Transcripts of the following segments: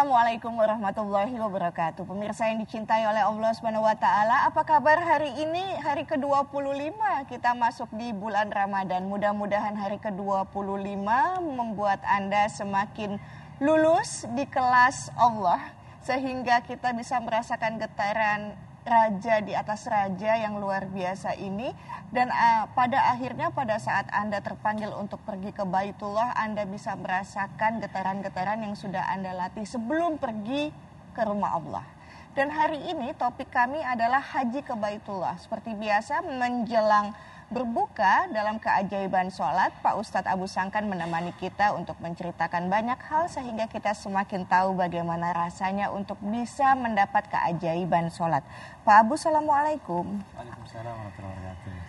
Assalamualaikum warahmatullahi wabarakatuh. Pemirsa yang dicintai oleh Allah Subhanahu wa taala, apa kabar hari ini? Hari ke-25 kita masuk di bulan Ramadan. Mudah-mudahan hari ke-25 membuat Anda semakin lulus di kelas Allah sehingga kita bisa merasakan getaran raja di atas raja yang luar biasa ini dan uh, pada akhirnya pada saat Anda terpanggil untuk pergi ke Baitullah Anda bisa merasakan getaran-getaran yang sudah Anda latih sebelum pergi ke rumah Allah. Dan hari ini topik kami adalah haji ke Baitullah. Seperti biasa menjelang berbuka dalam keajaiban sholat, Pak Ustadz Abu Sangkan menemani kita untuk menceritakan banyak hal sehingga kita semakin tahu bagaimana rasanya untuk bisa mendapat keajaiban sholat. Pak Abu, Assalamualaikum. Waalaikumsalam warahmatullahi wabarakatuh.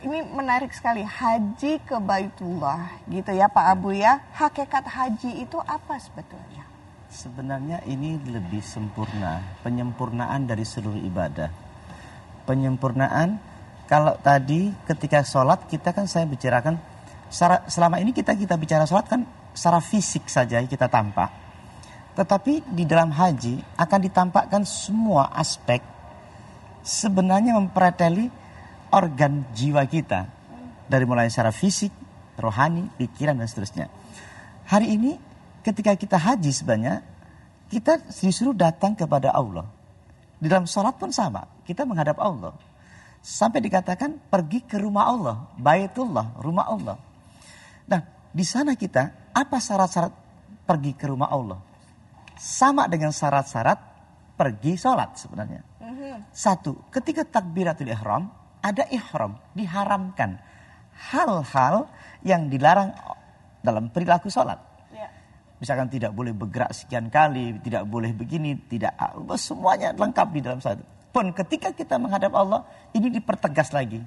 Ini menarik sekali, haji ke Baitullah gitu ya Pak Abu ya. Hakikat haji itu apa sebetulnya? Sebenarnya ini lebih sempurna, penyempurnaan dari seluruh ibadah. Penyempurnaan kalau tadi ketika sholat kita kan saya bicarakan selama ini kita kita bicara sholat kan secara fisik saja kita tampak. Tetapi di dalam haji akan ditampakkan semua aspek sebenarnya mempreteli organ jiwa kita. Dari mulai secara fisik, rohani, pikiran dan seterusnya. Hari ini ketika kita haji sebenarnya kita disuruh datang kepada Allah. Di dalam sholat pun sama, kita menghadap Allah Sampai dikatakan pergi ke rumah Allah, Baitullah, rumah Allah. Nah, di sana kita apa syarat-syarat pergi ke rumah Allah? Sama dengan syarat-syarat pergi sholat sebenarnya. Mhm. Satu, ketika takbiratul ihram, ada ihram, diharamkan. Hal-hal yang dilarang dalam perilaku sholat. Ya. Misalkan tidak boleh bergerak sekian kali, tidak boleh begini, tidak semuanya lengkap di dalam satu pun ketika kita menghadap Allah ini dipertegas lagi.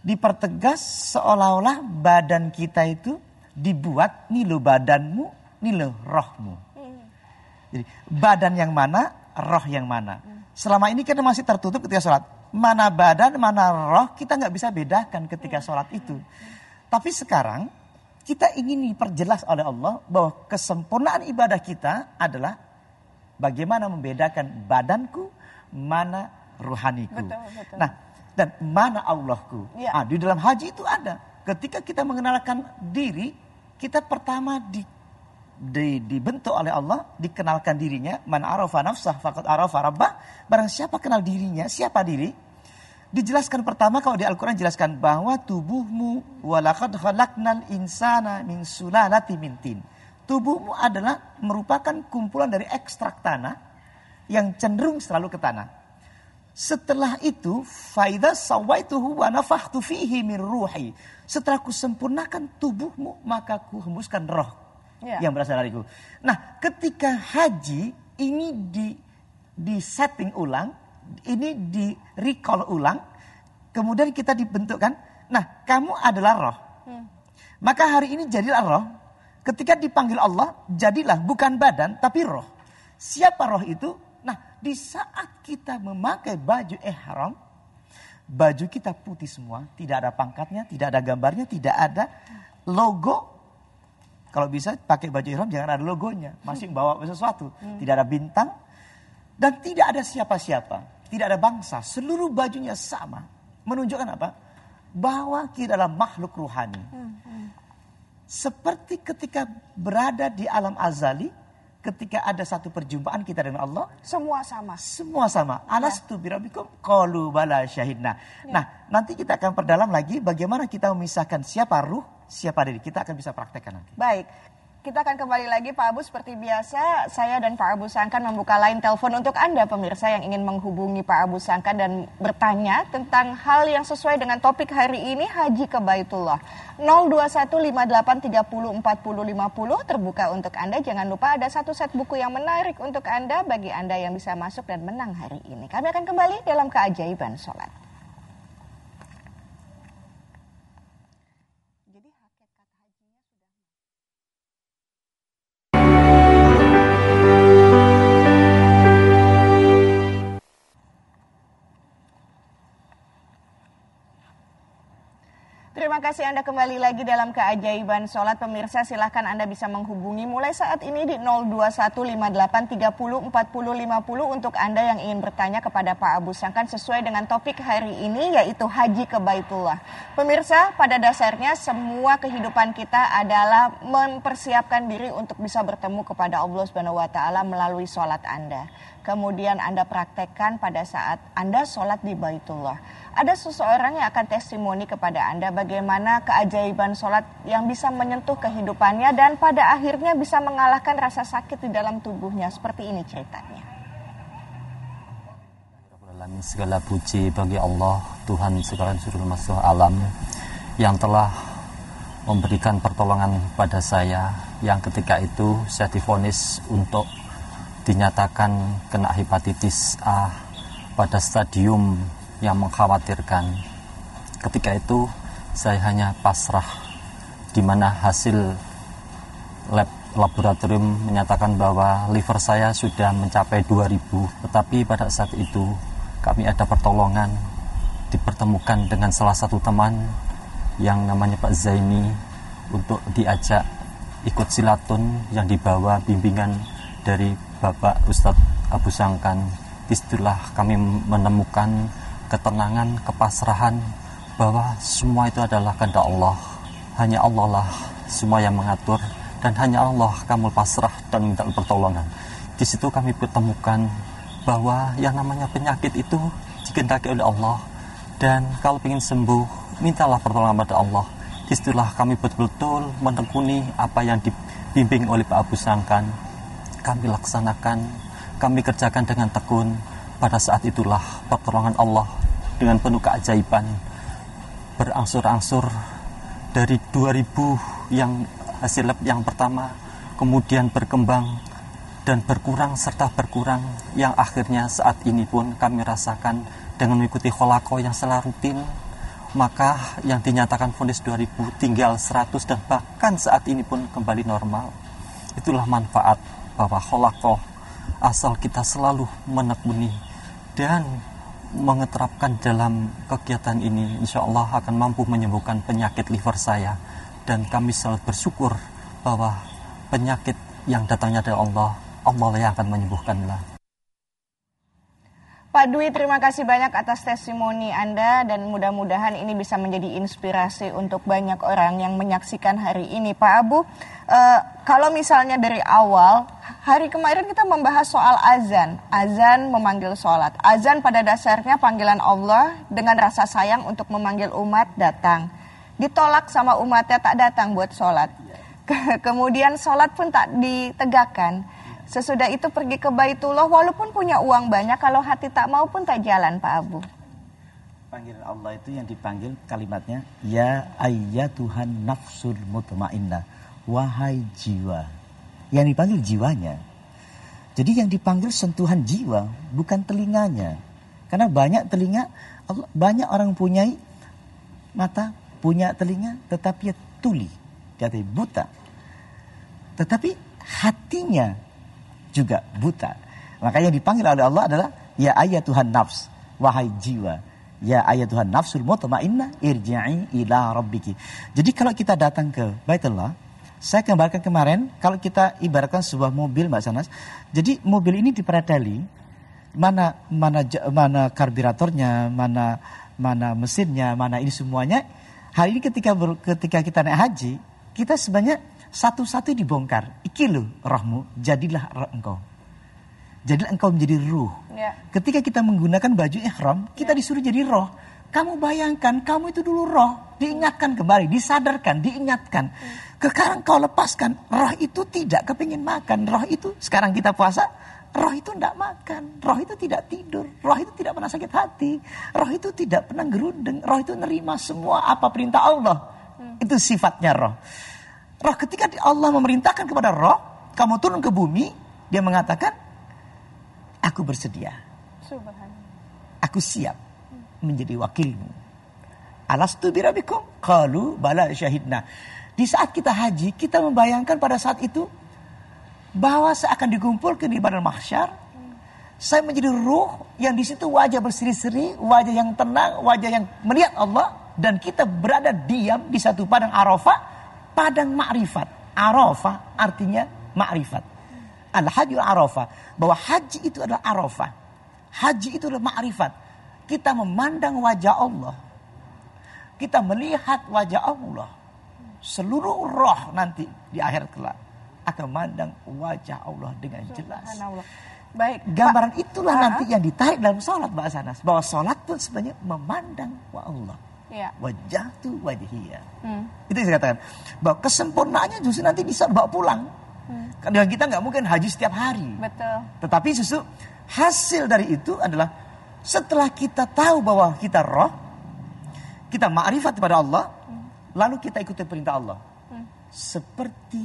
Dipertegas seolah-olah badan kita itu dibuat nih lo badanmu, nih lo rohmu. Jadi badan yang mana, roh yang mana. Selama ini kita masih tertutup ketika sholat. Mana badan, mana roh kita nggak bisa bedakan ketika sholat itu. Tapi sekarang kita ingin diperjelas oleh Allah bahwa kesempurnaan ibadah kita adalah bagaimana membedakan badanku mana ruhaniku. Betul, betul. Nah, dan mana Allahku. Ya. Ah, di dalam haji itu ada. Ketika kita mengenalkan diri, kita pertama di, di, dibentuk oleh Allah, dikenalkan dirinya. Man arafa nafsah faqad arafa rabbah. Barang siapa kenal dirinya, siapa diri? Dijelaskan pertama kalau di Al-Quran jelaskan bahwa tubuhmu walakad khalaqnal insana min sulalati mintin. Tubuhmu adalah merupakan kumpulan dari ekstrak tanah yang cenderung selalu ke tanah. Setelah itu, faida sawaituhu wa nafakhtu fihi min ruhi. Setelah ku sempurnakan tubuhmu, maka ku hembuskan roh ya. yang berasal dariku. Nah, ketika haji ini di di setting ulang, ini di recall ulang, kemudian kita dibentukkan. Nah, kamu adalah roh. Hmm. Maka hari ini jadilah roh. Ketika dipanggil Allah, jadilah bukan badan tapi roh. Siapa roh itu? Di saat kita memakai baju ihram, baju kita putih semua, tidak ada pangkatnya, tidak ada gambarnya, tidak ada logo. Kalau bisa pakai baju ihram jangan ada logonya, masih bawa sesuatu, tidak ada bintang dan tidak ada siapa-siapa, tidak ada bangsa, seluruh bajunya sama. Menunjukkan apa? Bahwa kita adalah makhluk ruhani. Hmm, hmm. Seperti ketika berada di alam azali, ketika ada satu perjumpaan kita dengan Allah semua sama. semua sama. Ya. alastu birabikum qalu bala syahidna. Ya. nah nanti kita akan perdalam lagi bagaimana kita memisahkan siapa ruh siapa diri. Kita akan bisa praktekkan nanti. Baik kita akan kembali lagi Pak Abu seperti biasa saya dan Pak Abu Sangkan membuka line telepon untuk Anda pemirsa yang ingin menghubungi Pak Abu Sangkan dan bertanya tentang hal yang sesuai dengan topik hari ini Haji ke Baitullah. 02158304050 terbuka untuk Anda. Jangan lupa ada satu set buku yang menarik untuk Anda bagi Anda yang bisa masuk dan menang hari ini. Kami akan kembali dalam keajaiban sholat. Terima kasih Anda kembali lagi dalam keajaiban sholat. Pemirsa silahkan Anda bisa menghubungi mulai saat ini di 02158304050 untuk Anda yang ingin bertanya kepada Pak Abu Sangkan sesuai dengan topik hari ini yaitu Haji ke Baitullah. Pemirsa, pada dasarnya semua kehidupan kita adalah mempersiapkan diri untuk bisa bertemu kepada Allah Subhanahu wa taala melalui sholat Anda. Kemudian Anda praktekkan pada saat Anda sholat di Baitullah ada seseorang yang akan testimoni kepada Anda bagaimana keajaiban sholat yang bisa menyentuh kehidupannya dan pada akhirnya bisa mengalahkan rasa sakit di dalam tubuhnya. Seperti ini ceritanya. Segala puji bagi Allah, Tuhan segala seluruh masuk alam yang telah memberikan pertolongan pada saya yang ketika itu saya difonis untuk dinyatakan kena hepatitis A pada stadium yang mengkhawatirkan. Ketika itu saya hanya pasrah di mana hasil lab laboratorium menyatakan bahwa liver saya sudah mencapai 2000 tetapi pada saat itu kami ada pertolongan dipertemukan dengan salah satu teman yang namanya Pak Zaini untuk diajak ikut silatun yang dibawa bimbingan dari Bapak Ustadz Abu Sangkan. Di situlah kami menemukan ketenangan, kepasrahan bahwa semua itu adalah kehendak Allah. Hanya Allah lah semua yang mengatur dan hanya Allah kamu pasrah dan minta pertolongan. Di situ kami ketemukan bahwa yang namanya penyakit itu dikehendaki oleh Allah dan kalau ingin sembuh mintalah pertolongan pada Allah. Di situlah kami betul-betul menekuni apa yang dibimbing oleh Pak Abu Sangkan. Kami laksanakan, kami kerjakan dengan tekun. Pada saat itulah pertolongan Allah dengan penuh keajaiban berangsur-angsur dari 2000 yang hasil lab yang pertama kemudian berkembang dan berkurang serta berkurang yang akhirnya saat ini pun kami rasakan dengan mengikuti holako yang selalu rutin maka yang dinyatakan vonis 2000 tinggal 100 dan bahkan saat ini pun kembali normal. Itulah manfaat bahwa holako asal kita selalu menekuni dan mengeterapkan dalam kegiatan ini insya Allah akan mampu menyembuhkan penyakit liver saya. Dan kami selalu bersyukur bahwa penyakit yang datangnya dari Allah Allah yang akan menyembuhkanlah Pak Dwi, terima kasih banyak atas testimoni Anda dan mudah-mudahan ini bisa menjadi inspirasi untuk banyak orang yang menyaksikan hari ini. Pak Abu, uh, kalau misalnya dari awal, hari kemarin kita membahas soal azan. Azan memanggil sholat. Azan pada dasarnya panggilan Allah dengan rasa sayang untuk memanggil umat datang. Ditolak sama umatnya tak datang buat sholat. Kemudian sholat pun tak ditegakkan Sesudah itu pergi ke Baitullah walaupun punya uang banyak kalau hati tak mau pun tak jalan Pak Abu. Panggilan Allah itu yang dipanggil kalimatnya ya Tuhan nafsul mutmainnah wahai jiwa. Yang dipanggil jiwanya. Jadi yang dipanggil sentuhan jiwa bukan telinganya. Karena banyak telinga banyak orang punya mata, punya telinga tetapi ya tuli, dia buta. Tetapi hatinya juga buta. Makanya dipanggil oleh Allah adalah ya ayat Tuhan nafs, wahai jiwa. Ya ayat Tuhan nafsul mutmainnah irji'i ila rabbiki. Jadi kalau kita datang ke Baitullah, saya kembalikan kemarin kalau kita ibaratkan sebuah mobil Mbak Sanas. Jadi mobil ini diperadali mana mana mana karburatornya, mana mana mesinnya, mana ini semuanya. Hari ini ketika ketika kita naik haji, kita sebanyak satu-satu dibongkar. Iki lo rohmu, jadilah roh engkau. Jadilah engkau menjadi ruh. Ya. Ketika kita menggunakan baju ihram, kita ya. disuruh jadi roh. Kamu bayangkan, kamu itu dulu roh. Diingatkan kembali, disadarkan, diingatkan. Hmm. Sekarang kau lepaskan, roh itu tidak kepingin makan. Roh itu, sekarang kita puasa, roh itu tidak makan. Roh itu tidak tidur. Roh itu tidak pernah sakit hati. Roh itu tidak pernah gerundeng. Roh itu nerima semua apa perintah Allah. Hmm. Itu sifatnya roh. Roh ketika Allah memerintahkan kepada roh, kamu turun ke bumi, dia mengatakan, aku bersedia. Aku siap menjadi wakilmu. Alastu birabikum? Qalu bala syahidna. Di saat kita haji, kita membayangkan pada saat itu bahwa saya akan dikumpulkan di badan mahsyar. Saya menjadi ruh yang di situ wajah berseri-seri, wajah yang tenang, wajah yang melihat Allah dan kita berada diam di satu padang Arafah, padang ma'rifat. Arafah artinya ma'rifat. Al-hajjul Arafah, bahwa haji itu adalah Arafah. Haji itu adalah ma'rifat. Kita memandang wajah Allah. Kita melihat wajah Allah. Seluruh roh nanti di akhir kelak akan memandang wajah Allah dengan jelas. Baik. Gambaran itulah Pak, nanti yang ditarik dalam sholat Mbak Sanas. Bahwa sholat pun sebenarnya memandang wa Allah. Ya. Wajah tu wajhiyah. Hmm. Itu yang saya katakan. Bahwa kesempurnaannya justru nanti bisa bawa pulang. Hmm. Karena kita nggak mungkin haji setiap hari. Betul. Tetapi justru hasil dari itu adalah setelah kita tahu bahwa kita roh, kita ma'rifat kepada Allah, hmm. lalu kita ikuti perintah Allah. Hmm. Seperti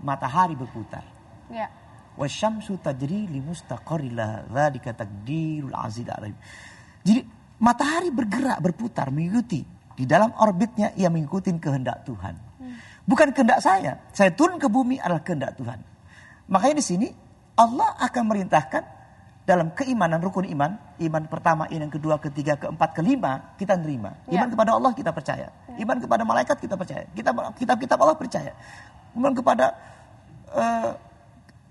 matahari berputar. Ya. Wasyamsu tajri li mustaqarrilah dzalika takdirul aziz alim. Jadi matahari bergerak berputar mengikuti di dalam orbitnya ia mengikuti kehendak Tuhan. Bukan kehendak saya. Saya turun ke bumi adalah kehendak Tuhan. Makanya di sini Allah akan merintahkan dalam keimanan rukun iman, iman pertama, iman kedua, ketiga, keempat, kelima kita nerima. Ya. Iman kepada Allah kita percaya. Ya. Iman kepada malaikat kita percaya. Kita kitab-kitab Allah percaya. Iman kepada uh,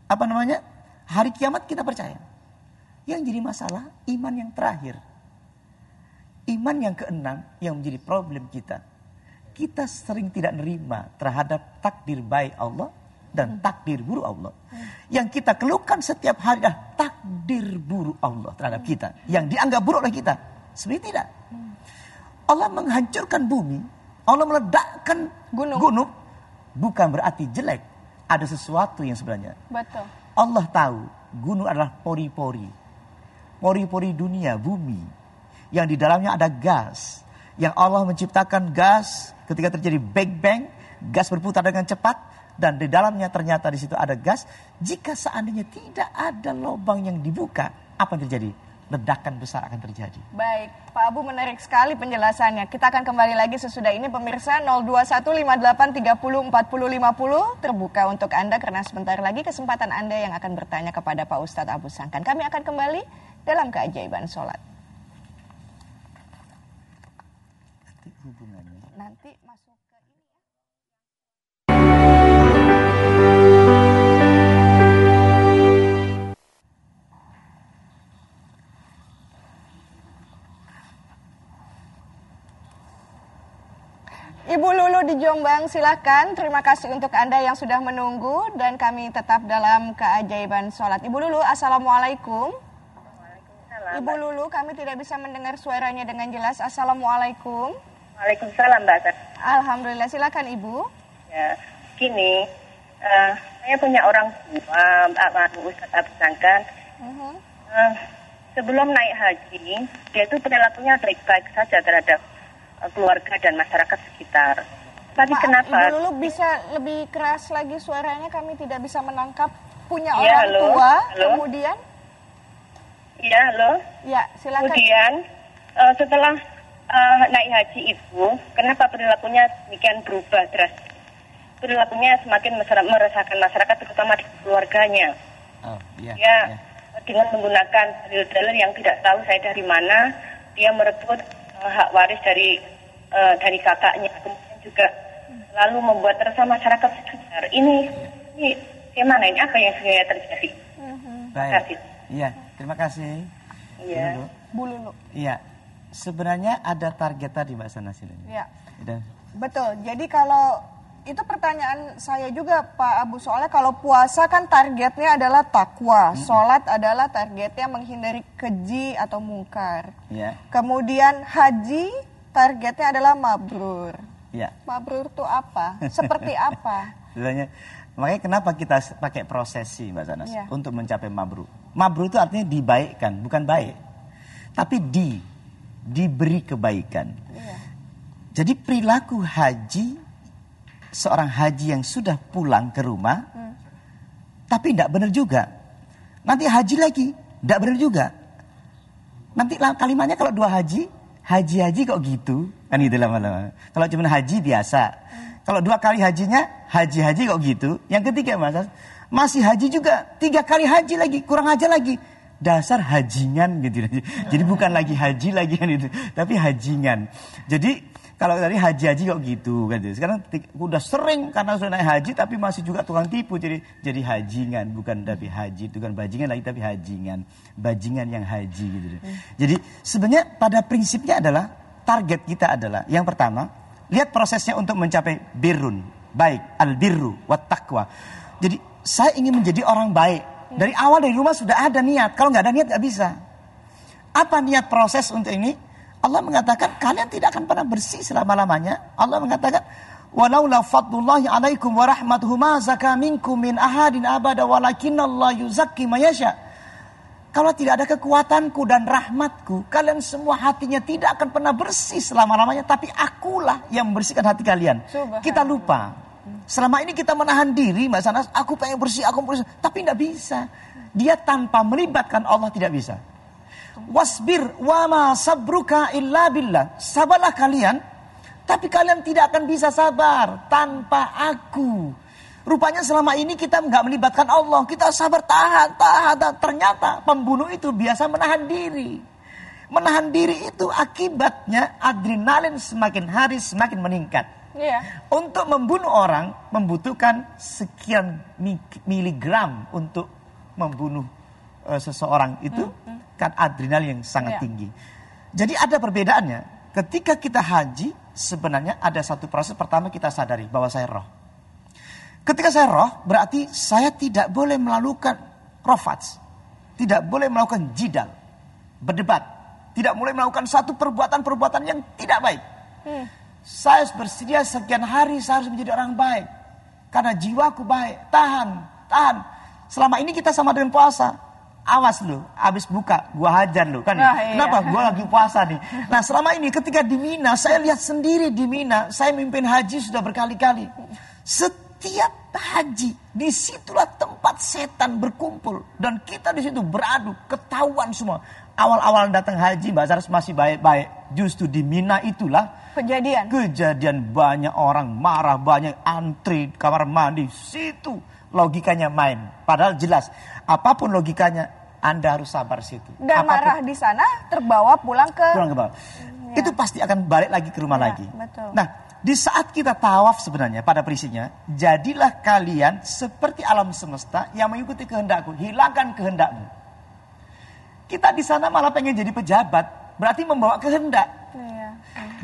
apa namanya hari kiamat kita percaya. Yang jadi masalah iman yang terakhir. Iman yang keenam yang menjadi problem kita. Kita sering tidak nerima terhadap takdir baik Allah dan hmm. takdir buruk Allah. Hmm. Yang kita keluhkan setiap hari adalah takdir buruk Allah terhadap hmm. kita. Yang dianggap buruk oleh kita. Sebenarnya tidak. Allah menghancurkan bumi. Allah meledakkan gunung. gunung. Bukan berarti jelek ada sesuatu yang sebenarnya. Betul. Allah tahu gunung adalah pori-pori. Pori-pori dunia, bumi. Yang di dalamnya ada gas. Yang Allah menciptakan gas ketika terjadi Big Bang. Gas berputar dengan cepat. Dan di dalamnya ternyata di situ ada gas. Jika seandainya tidak ada lubang yang dibuka, apa yang terjadi? ledakan besar akan terjadi. Baik, Pak Abu menarik sekali penjelasannya. Kita akan kembali lagi sesudah ini pemirsa 02158304050 terbuka untuk Anda karena sebentar lagi kesempatan Anda yang akan bertanya kepada Pak Ustadz Abu Sangkan. Kami akan kembali dalam keajaiban sholat. Hubungannya. Nanti masuk. Ibu Lulu di Jombang, silakan. Terima kasih untuk Anda yang sudah menunggu dan kami tetap dalam keajaiban sholat. Ibu Lulu, Assalamualaikum. Ibu Lulu, kami tidak bisa mendengar suaranya dengan jelas. Assalamualaikum. Waalaikumsalam, Mbak. Alhamdulillah, silakan Ibu. Ya, gini, uh, saya punya orang tua, Mbak Ustadz Abu Sangkan. Uh -huh. uh, sebelum naik haji, dia itu perilakunya baik-baik saja terhadap Eh, keluarga dan masyarakat sekitar. Tapi Pak, kenapa? Ibu Lulu bisa lebih keras lagi suaranya kami tidak bisa menangkap. Punya ya, orang halo, tua, halo. kemudian? Iya, halo. Ya, silakan. Kemudian uh, setelah uh, naik haji itu, kenapa perilakunya demikian berubah drastis? Perilakunya semakin meresahkan masyarakat, terutama di keluarganya. Oh, iya, ya, ya. dengan menggunakan dalil-dalil yang tidak tahu saya dari mana, dia merebut uh, hak waris dari uh, dari kakaknya. Kemudian juga lalu membuat resah masyarakat sekitar. Ini ini gimana ini apa yang sebenarnya terjadi? Mm-hmm. baik. Iya terima kasih. Iya. Bu Lulu. Iya sebenarnya ada target tadi mbak Sanas ini iya betul jadi kalau itu pertanyaan saya juga Pak Abu soalnya kalau puasa kan targetnya adalah takwa, hmm. sholat adalah targetnya menghindari keji atau mungkar. Yeah. Kemudian haji targetnya adalah mabrur. Yeah. Mabrur itu apa? Seperti apa? Sebenarnya makanya kenapa kita pakai prosesi Mbak Zanas yeah. untuk mencapai mabrur. Mabrur itu artinya dibaikkan, bukan baik. Tapi di diberi kebaikan. Yeah. Jadi perilaku haji seorang haji yang sudah pulang ke rumah, hmm. tapi tidak benar juga. Nanti haji lagi, tidak benar juga. Nanti kalimatnya kalau dua haji, haji-haji kok gitu, kan gitu lama-lama. Kalau cuma haji biasa. Hmm. Kalau dua kali hajinya, haji-haji kok gitu. Yang ketiga mas, masih haji juga, tiga kali haji lagi, kurang aja lagi. Dasar hajingan gitu. Jadi bukan lagi haji lagi kan itu, tapi hajingan. Jadi kalau tadi haji-haji kok gitu kan. Sekarang udah sering karena sudah naik haji tapi masih juga tukang tipu jadi jadi hajingan bukan tapi haji itu kan bajingan lagi tapi hajingan. Bajingan yang haji gitu. Hmm. Jadi sebenarnya pada prinsipnya adalah target kita adalah yang pertama lihat prosesnya untuk mencapai birrun, baik, al birru wat taqwa. Jadi saya ingin menjadi orang baik. Dari awal dari rumah sudah ada niat. Kalau nggak ada niat nggak bisa. Apa niat proses untuk ini? Allah mengatakan kalian tidak akan pernah bersih selama-lamanya. Allah mengatakan walaula fadlullahi alaikum wa rahmatuhu ma zaka minkum min ahadin abada Allah yuzakki mayasya. Kalau tidak ada kekuatanku dan rahmatku, kalian semua hatinya tidak akan pernah bersih selama-lamanya. Tapi akulah yang membersihkan hati kalian. Kita lupa. Selama ini kita menahan diri, Mbak Sanas, aku pengen bersih, aku bersih. Tapi tidak bisa. Dia tanpa melibatkan Allah tidak bisa. Wasbir wama sabruka illa billah. Sabarlah kalian, tapi kalian tidak akan bisa sabar tanpa aku. Rupanya selama ini kita nggak melibatkan Allah. Kita sabar tahan, tahan. Dan ternyata pembunuh itu biasa menahan diri. Menahan diri itu akibatnya adrenalin semakin hari semakin meningkat. Yeah. Untuk membunuh orang membutuhkan sekian miligram untuk membunuh uh, seseorang itu. Mm -hmm kan adrenalin yang sangat yeah. tinggi. Jadi ada perbedaannya. Ketika kita haji, sebenarnya ada satu proses pertama kita sadari bahwa saya roh. Ketika saya roh, berarti saya tidak boleh melakukan rofats. Tidak boleh melakukan jidal, berdebat. Tidak boleh melakukan satu perbuatan-perbuatan yang tidak baik. Hmm. Saya bersedia sekian hari saya harus menjadi orang baik. Karena jiwaku baik. Tahan, tahan. Selama ini kita sama dengan puasa awas lu, habis buka gua hajar lu kan. Nah, iya. Kenapa? Gua lagi puasa nih. Nah, selama ini ketika di Mina, saya lihat sendiri di Mina, saya mimpin haji sudah berkali-kali. Setiap haji, di situlah tempat setan berkumpul dan kita di situ beradu, ketahuan semua. Awal-awal datang haji, Mbak Zaras masih baik-baik. Justru di Mina itulah kejadian. Kejadian banyak orang marah, banyak antri kamar mandi. Situ logikanya main. Padahal jelas, apa pun logikanya, anda harus sabar situ. Dan Apa pun, marah di sana terbawa pulang ke pulang ke bawah. Ya. Itu pasti akan balik lagi ke rumah ya, lagi. Betul. Nah, di saat kita tawaf sebenarnya pada prinsipnya, jadilah kalian seperti alam semesta yang mengikuti kehendakku, hilangkan kehendakmu. Kita di sana malah pengen jadi pejabat, berarti membawa kehendak. Ya.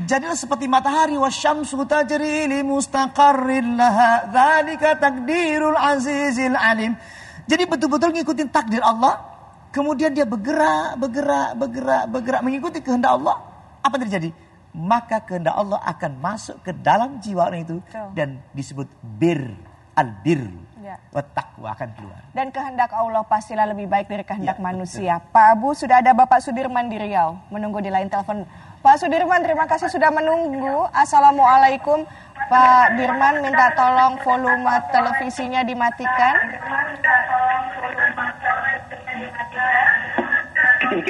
Jadilah seperti matahari wasyamsu tajri li mustaqarrin laha dzalika takdirul azizil alim. Jadi betul-betul ngikutin takdir Allah, Kemudian dia bergerak, bergerak, bergerak, bergerak mengikuti kehendak Allah. Apa terjadi? Maka kehendak Allah akan masuk ke dalam jiwa orang itu Betul. dan disebut bir, albir. Ya. Takwa akan keluar. Dan kehendak Allah pastilah lebih baik dari kehendak ya, manusia. Betul. Pak Abu, sudah ada Bapak Sudirman di Riau menunggu di lain telepon. Pak Sudirman, terima kasih sudah menunggu. Assalamualaikum. Pak Dirman minta tolong volume televisinya dimatikan.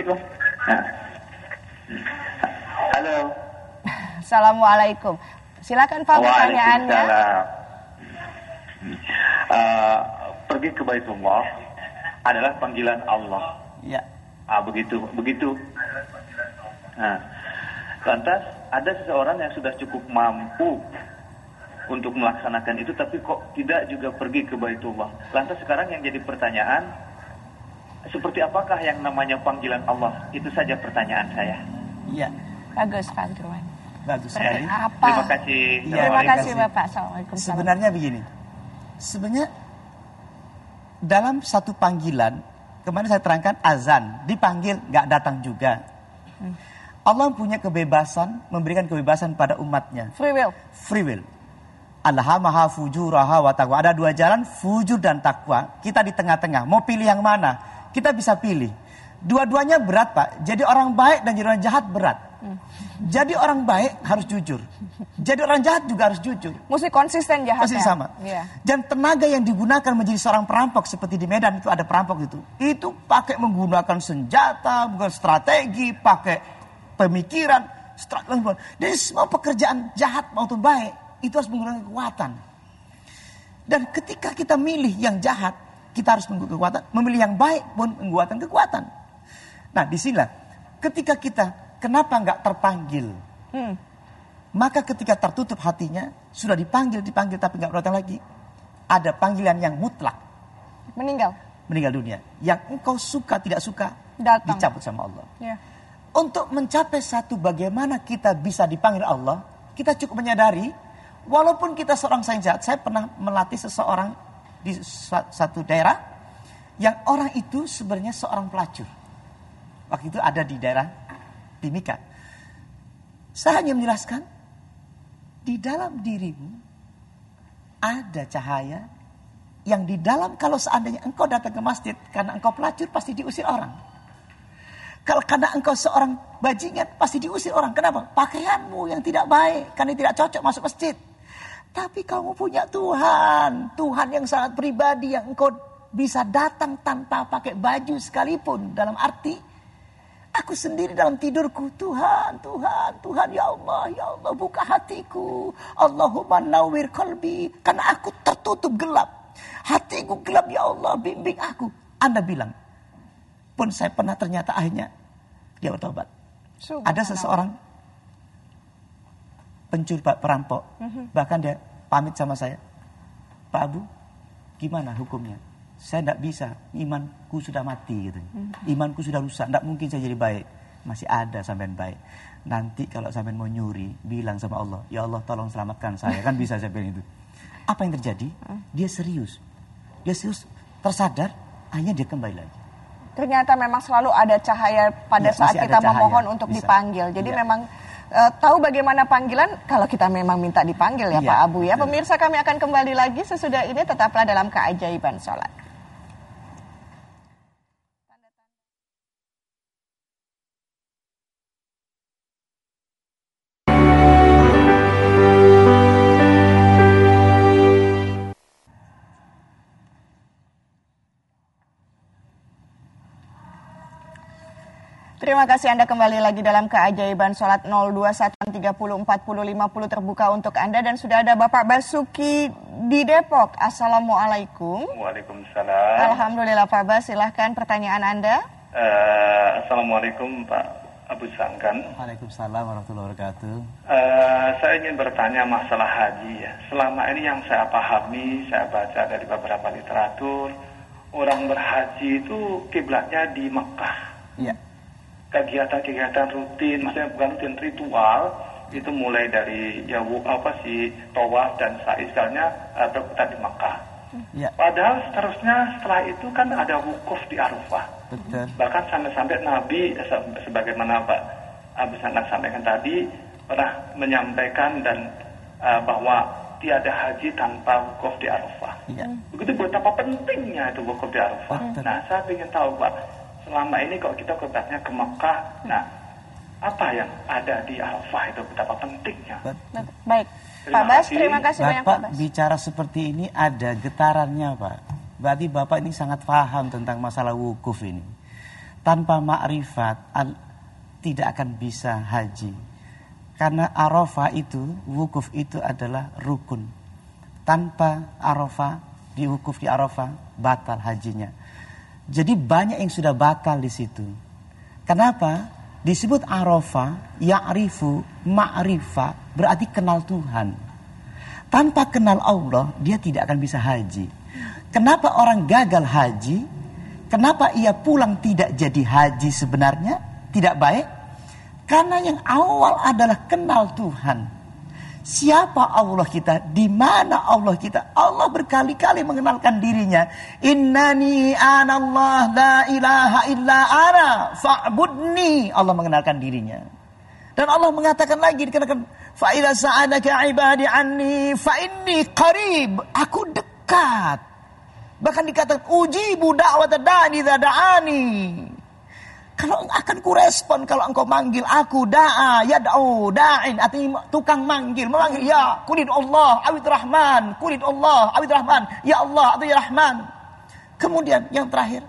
Bang. Nah. Halo. Assalamualaikum. Silakan Pak pertanyaannya. Uh, pergi ke Baitullah adalah panggilan Allah. Ya. Ah, begitu, begitu. Nah, lantas ada seseorang yang sudah cukup mampu untuk melaksanakan itu, tapi kok tidak juga pergi ke Baitullah. Lantas sekarang yang jadi pertanyaan, seperti apakah yang namanya panggilan Allah? Itu saja pertanyaan saya. Iya. Bagus Pak. Bagus sekali. Apa? Terima kasih. Ya, Terima kasih Bapak. Assalamualaikum. Sebenarnya begini. Sebenarnya dalam satu panggilan, kemarin saya terangkan azan, dipanggil nggak datang juga. Hmm. Allah punya kebebasan, memberikan kebebasan pada umatnya. Free will. Free will. Alhamaha fujuraha wa taqwa. Ada dua jalan, fujur dan takwa. Kita di tengah-tengah. Mau pilih yang mana? kita bisa pilih. Dua-duanya berat Pak. Jadi orang baik dan jadi orang jahat berat. Jadi orang baik harus jujur. Jadi orang jahat juga harus jujur. Mesti konsisten jahat. Mesti sama. Yeah. Dan tenaga yang digunakan menjadi seorang perampok seperti di Medan itu ada perampok itu. Itu pakai menggunakan senjata, bukan strategi, pakai pemikiran, strategi. Jadi semua pekerjaan jahat maupun baik itu harus menggunakan kekuatan. Dan ketika kita milih yang jahat, kita harus menunggu kekuatan. Memilih yang baik pun menguatkan kekuatan. Nah, di sinilah ketika kita kenapa nggak terpanggil? Hmm. Maka ketika tertutup hatinya, sudah dipanggil, dipanggil tapi nggak datang lagi. Ada panggilan yang mutlak. Meninggal. Meninggal dunia. Yang engkau suka tidak suka, datang. dicabut sama Allah. Ya. Untuk mencapai satu bagaimana kita bisa dipanggil Allah, kita cukup menyadari, walaupun kita seorang sainjat, saya pernah melatih seseorang di satu daerah, yang orang itu sebenarnya seorang pelacur. Waktu itu ada di daerah Timika. Saya hanya menjelaskan, di dalam dirimu ada cahaya yang di dalam kalau seandainya engkau datang ke masjid karena engkau pelacur pasti diusir orang. Kalau karena engkau seorang bajingan pasti diusir orang. Kenapa? Pakaianmu yang tidak baik karena tidak cocok masuk masjid. Tapi kamu punya Tuhan, Tuhan yang sangat pribadi yang engkau bisa datang tanpa pakai baju sekalipun dalam arti Aku sendiri dalam tidurku, Tuhan, Tuhan, Tuhan, ya Allah, ya Allah, buka hatiku. Allahumma nawir kalbi. Karena aku tertutup gelap. Hatiku gelap, ya Allah, bimbing aku. Anda bilang, pun saya pernah ternyata akhirnya dia bertobat. Ada seseorang pencuri perampok, mhm. bahkan dia pamit sama saya, Pak Abu, gimana hukumnya? Saya tidak bisa, imanku sudah mati gitu. Imanku sudah rusak, tidak mungkin saya jadi baik. Masih ada sampean baik. Nanti kalau sampean mau nyuri, bilang sama Allah, ya Allah tolong selamatkan saya. Kan bisa saya bilang itu. Apa yang terjadi? Hmm. Dia serius. Dia serius, tersadar, akhirnya dia kembali lagi. Ternyata memang selalu ada cahaya pada ya, saat kita cahaya. memohon untuk bisa. dipanggil. Jadi ya. memang uh, tahu bagaimana panggilan kalau kita memang minta dipanggil ya, ya Pak Abu ya. Pemirsa kami akan kembali lagi sesudah ini tetaplah dalam keajaiban sholat. Terima kasih Anda kembali lagi dalam keajaiban sholat 021 30 40 50 terbuka untuk Anda dan sudah ada Bapak Basuki di Depok. Assalamualaikum. Waalaikumsalam. Alhamdulillah Pak Bas, silahkan pertanyaan Anda. Uh, Assalamualaikum Pak Abu Sangkan. Waalaikumsalam warahmatullahi wabarakatuh. Uh, saya ingin bertanya masalah haji ya. Selama ini yang saya pahami, saya baca dari beberapa literatur, orang berhaji itu kiblatnya di Mekah. Iya kegiatan-kegiatan rutin, maksudnya bukan rutin ritual itu mulai dari ya apa sih tawaf dan sa'i segalanya uh, berputar di Makkah. Ya. Padahal seterusnya setelah itu kan ada wukuf di Arafah. Betul. Bahkan sampai-sampai Nabi sebagaimana Pak Abu Sanad sampaikan tadi pernah menyampaikan dan uh, bahwa tiada haji tanpa wukuf di Arafah. Ya. Begitu betapa pentingnya itu wukuf di Arafah. Nah, saya ingin tahu Pak, selama ini kalau kita kebaknya ke Mekah, nah apa yang ada di Arafah itu betapa pentingnya. Baik, terima Pak Bas, terima kasih Bapak banyak Pak Bas. bicara seperti ini ada getarannya Pak. Berarti Bapak ini sangat paham tentang masalah wukuf ini. Tanpa makrifat tidak akan bisa haji. Karena Arafah itu, wukuf itu adalah rukun. Tanpa Arafah, di wukuf di Arafah, batal hajinya. Jadi banyak yang sudah batal di situ. Kenapa? Disebut Arafah, ya'rifu, ma'rifah, berarti kenal Tuhan. Tanpa kenal Allah, dia tidak akan bisa haji. Kenapa orang gagal haji? Kenapa ia pulang tidak jadi haji sebenarnya? Tidak baik? Karena yang awal adalah kenal Tuhan. Siapa Allah kita? Di mana Allah kita? Allah berkali-kali mengenalkan dirinya. Innani anallah la ilaha illa ana fa'budni. Allah mengenalkan dirinya. Dan Allah mengatakan lagi dikatakan fa idza sa'alaka ibadi anni fa inni qarib. Aku dekat. Bahkan dikatakan ujibu da'wata da'ani da'ani. Kalau akan kurespon kalau engkau manggil aku da'a ya da'u da'in artinya tukang manggil memanggil ya kulit Allah awid rahman kulit Allah awid rahman ya Allah ya rahman. Kemudian yang terakhir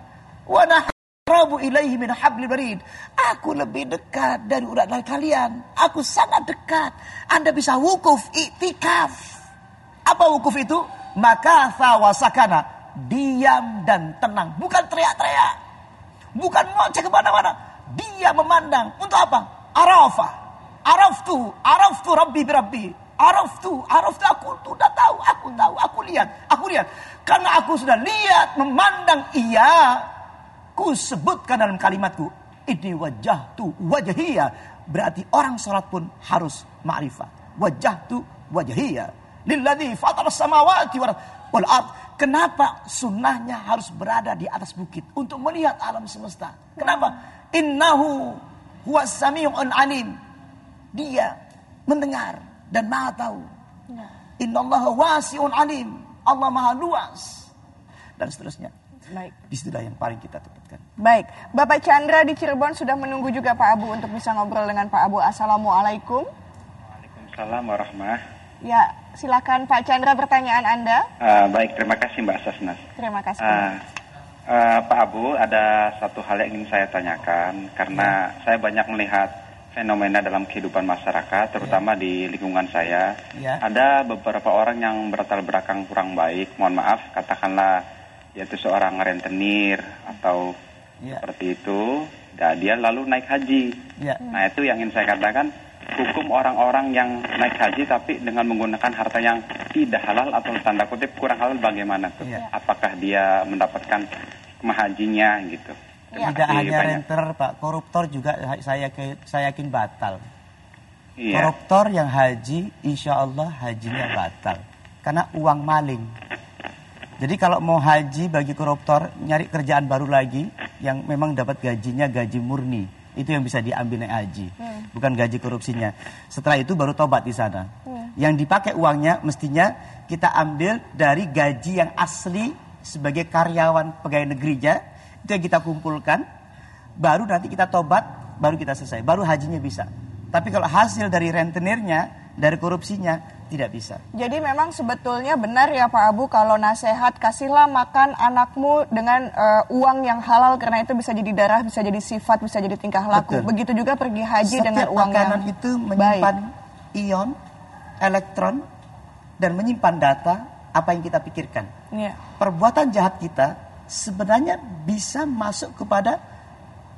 wa nahrabu ilaihi min hablil barid aku lebih dekat dari urat dari kalian. Aku sangat dekat. Anda bisa wukuf iktikaf apa wukuf itu? Maka wasakana diam dan tenang. Bukan teriak-teriak. Bukan ngoceh ke mana-mana. Dia memandang. Untuk apa? Arafah. Araftu. Araftu Rabbi Rabbi. Araftu. Araftu. Aku sudah tahu. Aku tahu. Aku lihat. Aku lihat. Karena aku sudah lihat. Memandang. Iya. Ku sebutkan dalam kalimatku. Ini wajah tu wajahiyah. Berarti orang sholat pun harus ma'rifah. Wajah tu wajahiyah. Lilladhi fatar samawati wal ard. Kenapa sunnahnya harus berada di atas bukit untuk melihat alam semesta? Kenapa? Innahu huwas sami'un alim. Dia mendengar dan maha tahu. Ya. Innallaha wasi'un alim. Allah maha luas. Dan seterusnya. Baik. Di situlah yang paling kita tekankan. Baik. Bapak Chandra di Cirebon sudah menunggu juga Pak Abu untuk bisa ngobrol dengan Pak Abu. Assalamualaikum. Waalaikumsalam warahmatullahi Ya, silakan Pak Chandra pertanyaan Anda. Uh, baik, terima kasih Mbak Sasnas. Terima kasih. Uh, uh, Pak Abu, ada satu hal yang ingin saya tanyakan karena ya. saya banyak melihat fenomena dalam kehidupan masyarakat, terutama ya. di lingkungan saya. Ya. Ada beberapa orang yang berlatar belakang kurang baik, mohon maaf, katakanlah yaitu seorang rentenir atau ya. seperti itu. Dan dia lalu naik haji. Ya. Nah itu yang ingin saya katakan hukum orang-orang yang naik haji tapi dengan menggunakan harta yang tidak halal atau tanda kutip kurang halal bagaimana tuh? Ya. Apakah dia mendapatkan mahajinya gitu? Ya. Tidak hanya banyak. renter Pak, koruptor juga saya saya yakin batal. Iya. Koruptor yang haji, insya Allah hajinya batal karena uang maling. Jadi kalau mau haji bagi koruptor nyari kerjaan baru lagi yang memang dapat gajinya gaji murni itu yang bisa diambil naik haji, hmm. bukan gaji korupsinya. Setelah itu baru tobat di sana. Hmm. Yang dipakai uangnya mestinya kita ambil dari gaji yang asli sebagai karyawan pegawai negerinya, itu yang kita kumpulkan, baru nanti kita tobat, baru kita selesai, baru hajinya bisa. Tapi kalau hasil dari rentenirnya, dari korupsinya, tidak bisa. Jadi memang sebetulnya benar ya Pak Abu kalau nasihat kasihlah makan anakmu dengan uh, uang yang halal karena itu bisa jadi darah, bisa jadi sifat, bisa jadi tingkah laku. Betul. Begitu juga pergi haji Setiap dengan uang makanan yang itu menyimpan baik. ion, elektron dan menyimpan data apa yang kita pikirkan. Ya. Perbuatan jahat kita sebenarnya bisa masuk kepada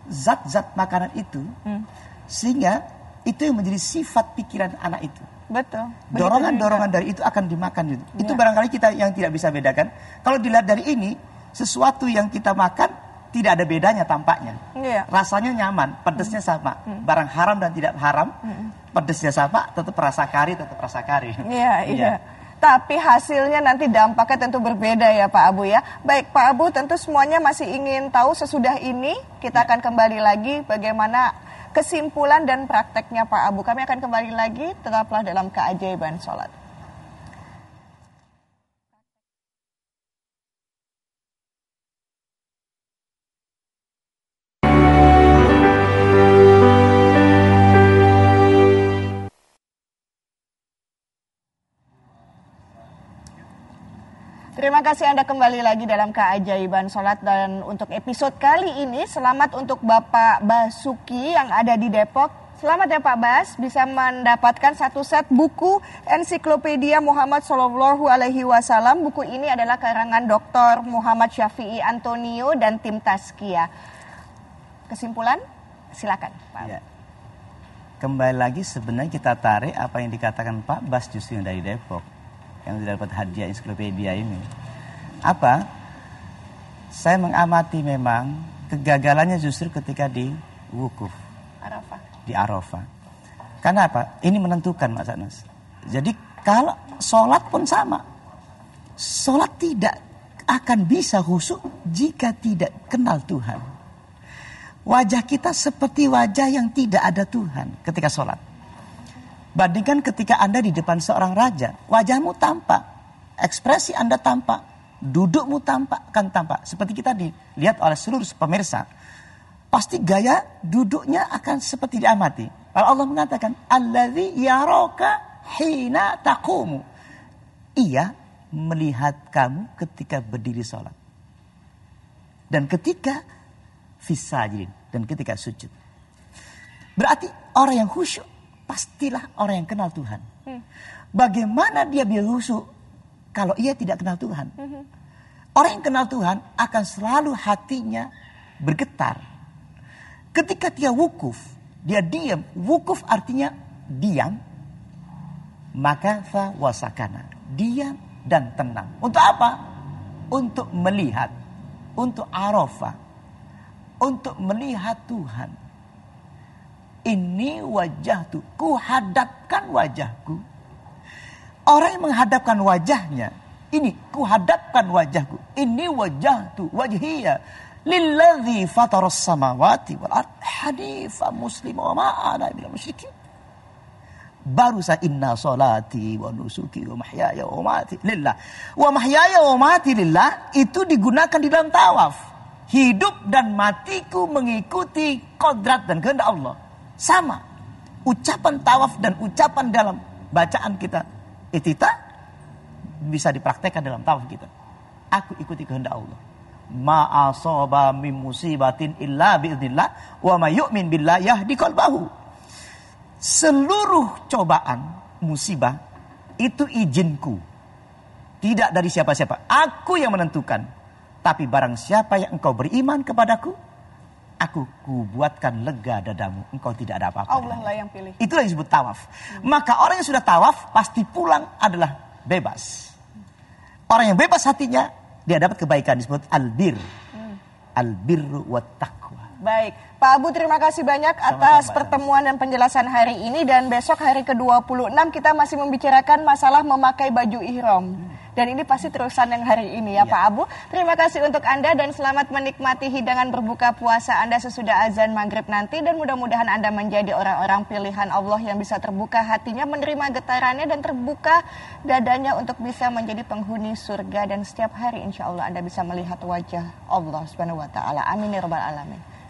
zat-zat makanan itu hmm. sehingga itu yang menjadi sifat pikiran anak itu. Betul. Dorongan-dorongan dari itu akan dimakan itu. Ya. Itu barangkali kita yang tidak bisa bedakan. Kalau dilihat dari ini, sesuatu yang kita makan tidak ada bedanya tampaknya. Ya. Rasanya nyaman, pedesnya hmm. sama. Hmm. Barang haram dan tidak haram, hmm. pedesnya sama, tetap rasa kari, tetap rasa kari. Iya, iya. Tapi hasilnya nanti dampaknya tentu berbeda ya Pak Abu ya. Baik Pak Abu, tentu semuanya masih ingin tahu sesudah ini kita ya. akan kembali lagi bagaimana kesimpulan dan prakteknya Pak Abu. Kami akan kembali lagi tetaplah dalam keajaiban sholat. Terima kasih Anda kembali lagi dalam keajaiban sholat dan untuk episode kali ini selamat untuk Bapak Basuki yang ada di Depok. Selamat ya Pak Bas bisa mendapatkan satu set buku ensiklopedia Muhammad Shallallahu Alaihi Wasallam. Buku ini adalah karangan Dr. Muhammad Syafi'i Antonio dan tim Taskia. Kesimpulan, silakan Pak. Ya. Kembali lagi sebenarnya kita tarik apa yang dikatakan Pak Bas justru dari Depok yang sudah dapat hadiah ensiklopedia ini. Apa? Saya mengamati memang kegagalannya justru ketika di wukuf. Arafah. Di Arafah. Karena apa? Ini menentukan Mas Anas. Jadi kalau sholat pun sama. Sholat tidak akan bisa khusyuk jika tidak kenal Tuhan. Wajah kita seperti wajah yang tidak ada Tuhan ketika sholat. Bandingkan ketika Anda di depan seorang raja, wajahmu tampak, ekspresi Anda tampak, dudukmu tampak, kan tampak. Seperti kita dilihat oleh seluruh pemirsa. Pasti gaya duduknya akan seperti diamati. Lalu Allah mengatakan, Alladhi yaroka hina takumu. Ia melihat kamu ketika berdiri sholat. Dan ketika fisajin. Dan ketika sujud. Berarti orang yang khusyuk pastilah orang yang kenal Tuhan. Hmm. Bagaimana dia bisa khusyuk kalau ia tidak kenal Tuhan? Hmm. Orang yang kenal Tuhan akan selalu hatinya bergetar. Ketika dia wukuf, dia diam. Wukuf artinya diam. Maka fa wasakana. Diam dan tenang. Untuk apa? Untuk melihat. Untuk arafah. Untuk melihat Tuhan. Ini wajah tuh. Ku hadapkan wajahku. Orang yang menghadapkan wajahnya ini kuhadapkan wajahku. Ini wajah tu wajhiya lilladzi fataras samawati wal ard hanifa muslim wa ma ana minal musyrikin. Baru saya inna salati wa nusuki wa mahyaya wa mati lillah. Wa mahyaya wa mati lillah itu digunakan di dalam tawaf. Hidup dan matiku mengikuti kodrat dan kehendak Allah. Sama. Ucapan tawaf dan ucapan dalam bacaan kita. Itita bisa dipraktekkan dalam tawaf kita. Aku ikuti kehendak Allah. Ma'asoba min musibatin illa biiznillah wa ma yu'min billah yahdi qalbahu. Seluruh cobaan, musibah itu izinku. Tidak dari siapa-siapa. Aku yang menentukan. Tapi barang siapa yang engkau beriman kepadaku, aku kubuatkan lega dadamu. Engkau tidak ada apa-apa. Allah lah yang pilih. Itulah yang disebut tawaf. Hmm. Maka orang yang sudah tawaf pasti pulang adalah bebas. Orang yang bebas hatinya, dia dapat kebaikan disebut albir. Hmm. Albirru wa taqwa. Baik, Pak Abu terima kasih banyak atas pertemuan dan penjelasan hari ini dan besok hari ke-26 kita masih membicarakan masalah memakai baju ihram. Hmm. Dan ini pasti terusan yang hari ini ya, ya Pak Abu. Terima kasih untuk Anda dan selamat menikmati hidangan berbuka puasa Anda sesudah azan maghrib nanti. Dan mudah-mudahan Anda menjadi orang-orang pilihan Allah yang bisa terbuka hatinya, menerima getarannya dan terbuka dadanya untuk bisa menjadi penghuni surga. Dan setiap hari insya Allah Anda bisa melihat wajah Allah subhanahu wa ta'ala. Amin ya rabbal alamin.